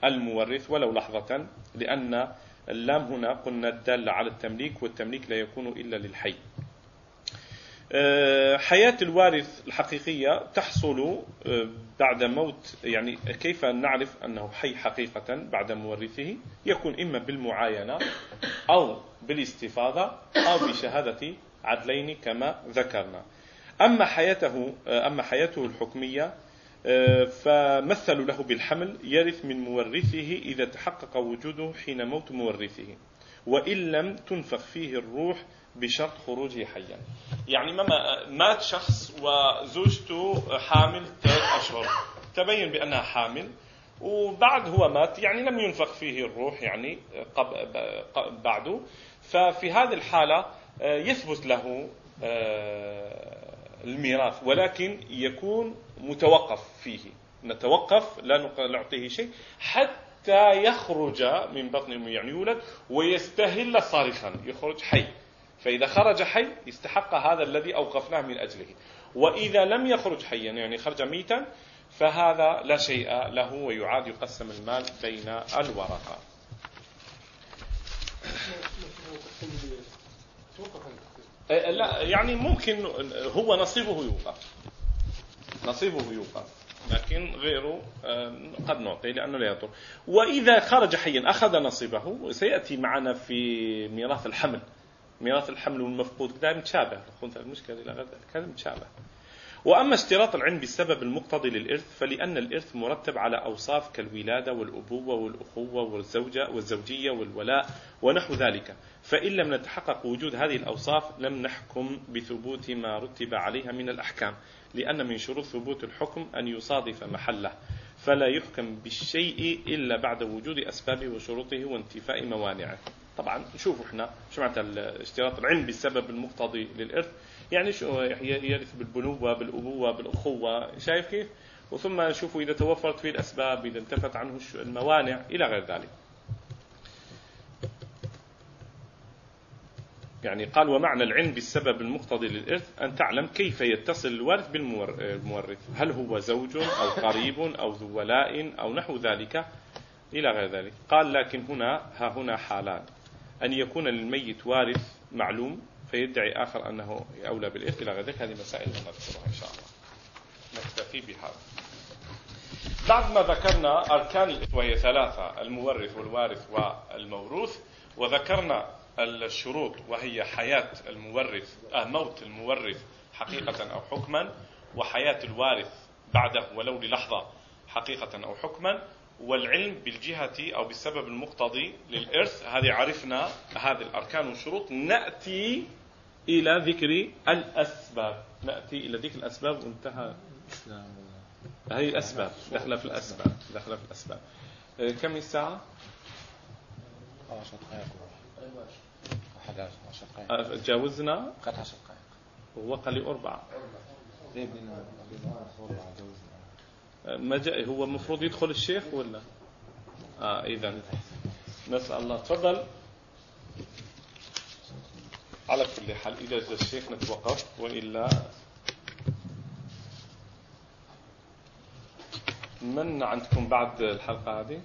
المورث ولو لحظة لأن اللام هنا قلنا الدالة على التمليك والتمليك لا يكون إلا للحي. آه، حياة الوارث الحقيقية تحصل آه، بعد موت يعني كيف نعرف أنه حي حقيقة بعد مورثه؟ يكون إما بالمعاينة أو بالاستفاضة أو بشهادة عدلين كما ذكرنا. أما حياته أما حياته الحكمية فمثلوا له بالحمل يرث من مورثه إذا تحقق وجوده حين موت مورثه وإن لم تنفخ فيه الروح بشرط خروجه حيا. يعني ما مات شخص وزوجته حامل ثلاث أشهر. تبين بأنها حامل. وبعد هو مات يعني لم ينفخ فيه الروح يعني بعده. ففي هذه الحالة آه، يثبت له آه، الميراث ولكن يكون متوقف فيه. نتوقف لا نعطيه شيء حتى يخرج من بطن أمه يعني يولد ويستهل صارخا يخرج حي. فإذا خرج حي استحق هذا الذي أوقفناه من أجله. وإذا لم يخرج حيا يعني خرج ميتا فهذا لا شيء له ويعاد يقسم المال بين الورثة إيه، لا يعني ممكن هو نصيبه يوقف. نصيبه يوقف لكن غيره قد نعطي لأنه لا يضر. وإذا خرج حيا أخذ نصيبه سيأتي معنا في ميراث الحمل. ميراث الحمل والمفقود كذا متشابه الخنثى المشكل إلى غير ذلك متشابه وأما اشتراط العلم بالسبب المقتضي للإرث فلأن الإرث مرتب على أوصاف كالولادة والأبوة والأخوة والزوجة والزوجية والولاء ونحو ذلك. فإن لم نتحقق وجود هذه الأوصاف لم نحكم بثبوت ما رتب عليها من الأحكام لأن من شروط ثبوت الحكم أن يصادف محله. فلا يحكم بالشيء إلا بعد وجود أسبابه وشروطه وانتفاء موانعه. طبعا شوفوا إحنا شو معنى اشتراط العلم بالسبب المقتضي للإرث يعني شو يرث بالبنوة بالأبوة بالأخوة. شايف كيف؟ وثم شوفوا إذا توفرت فيه الأسباب إذا انتفت عنه الموانع إلى غير ذلك. يعني قال ومعنى العلم بالسبب المقتضي للإرث أن تعلم كيف يتصل الوارث بالمورث هل هو زوج أو قريب أو ذو ولاء أو نحو ذلك إلى غير ذلك. قال لكن هنا ها هنا حالان. أن يكون للميت وارث معلوم فيدعي آخر أنه أولى بالإرث إلى غير ذلك. هذه مسائل نذكرها إن شاء الله. نكتفي بهذا بعد ما ذكرنا أركان الإرث وهي ثلاثة المورث والوارث والموروث وذكرنا الشروط وهي حياة المورث آه موت المورث حقيقة أو حكما وحياة الوارث بعده ولو للحظة حقيقة أو حكما والعلم بالجهة أو بالسبب المقتضي للإرث. هذه عرفنا هذه الأركان والشروط. نأتي إلى ذكر الأسباب. نأتي إلى ذكر الأسباب وانتهى هي الأسباب دخل في الأسباب دخل في الأسباب. آه، كم الساعة؟ 10 دقائق. 11 دقائق. تجاوزنا 11 دقائق. وهو قال لي أربعة. ما جاء هو المفروض يدخل الشيخ ولا؟ آه إذا نسأل الله. تفضل. على كل حال إذا جاء الشيخ نتوقف وإلا من عندكم بعد الحلقة هذه؟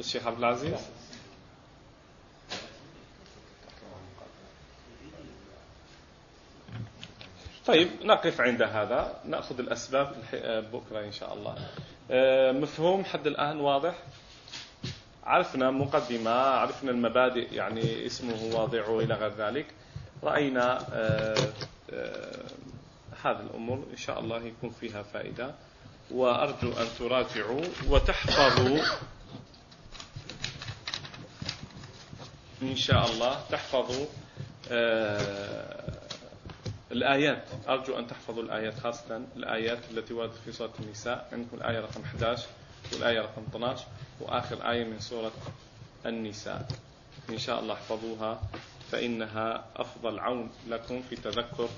الشيخ عبد العزيز طيب نقف عند هذا نأخذ الأسباب بكرة إن شاء الله آه، مفهوم حد الآن واضح؟ عرفنا مقدمة عرفنا المبادئ يعني اسمه واضع وإلى غير ذلك. رأينا آه، آه، هذه الأمور إن شاء الله يكون فيها فائدة. وأرجو أن تراجعوا وتحفظوا. إن شاء الله تحفظوا الآيات. أرجو أن تحفظوا الآيات خاصة الآيات التي وردت في سورة النساء. عندكم الآية رقم 11 والآية رقم 12 وآخر آية من سورة النساء. إن شاء الله احفظوها فإنها أفضل عون لكم في تذكر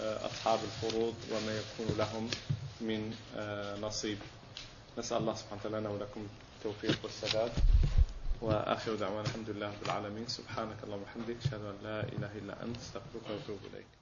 آه، أصحاب الفروض وما يكون لهم من آه، نصيب. نسأل الله سبحانه وتعالى لنا ولكم التوفيق والسداد. وآخر دعوانا الحمد لله رب العالمين. سبحانك اللهم وبحمدك أشهد أن لا إله إلا أنت أستغفرك وأتوب إليك.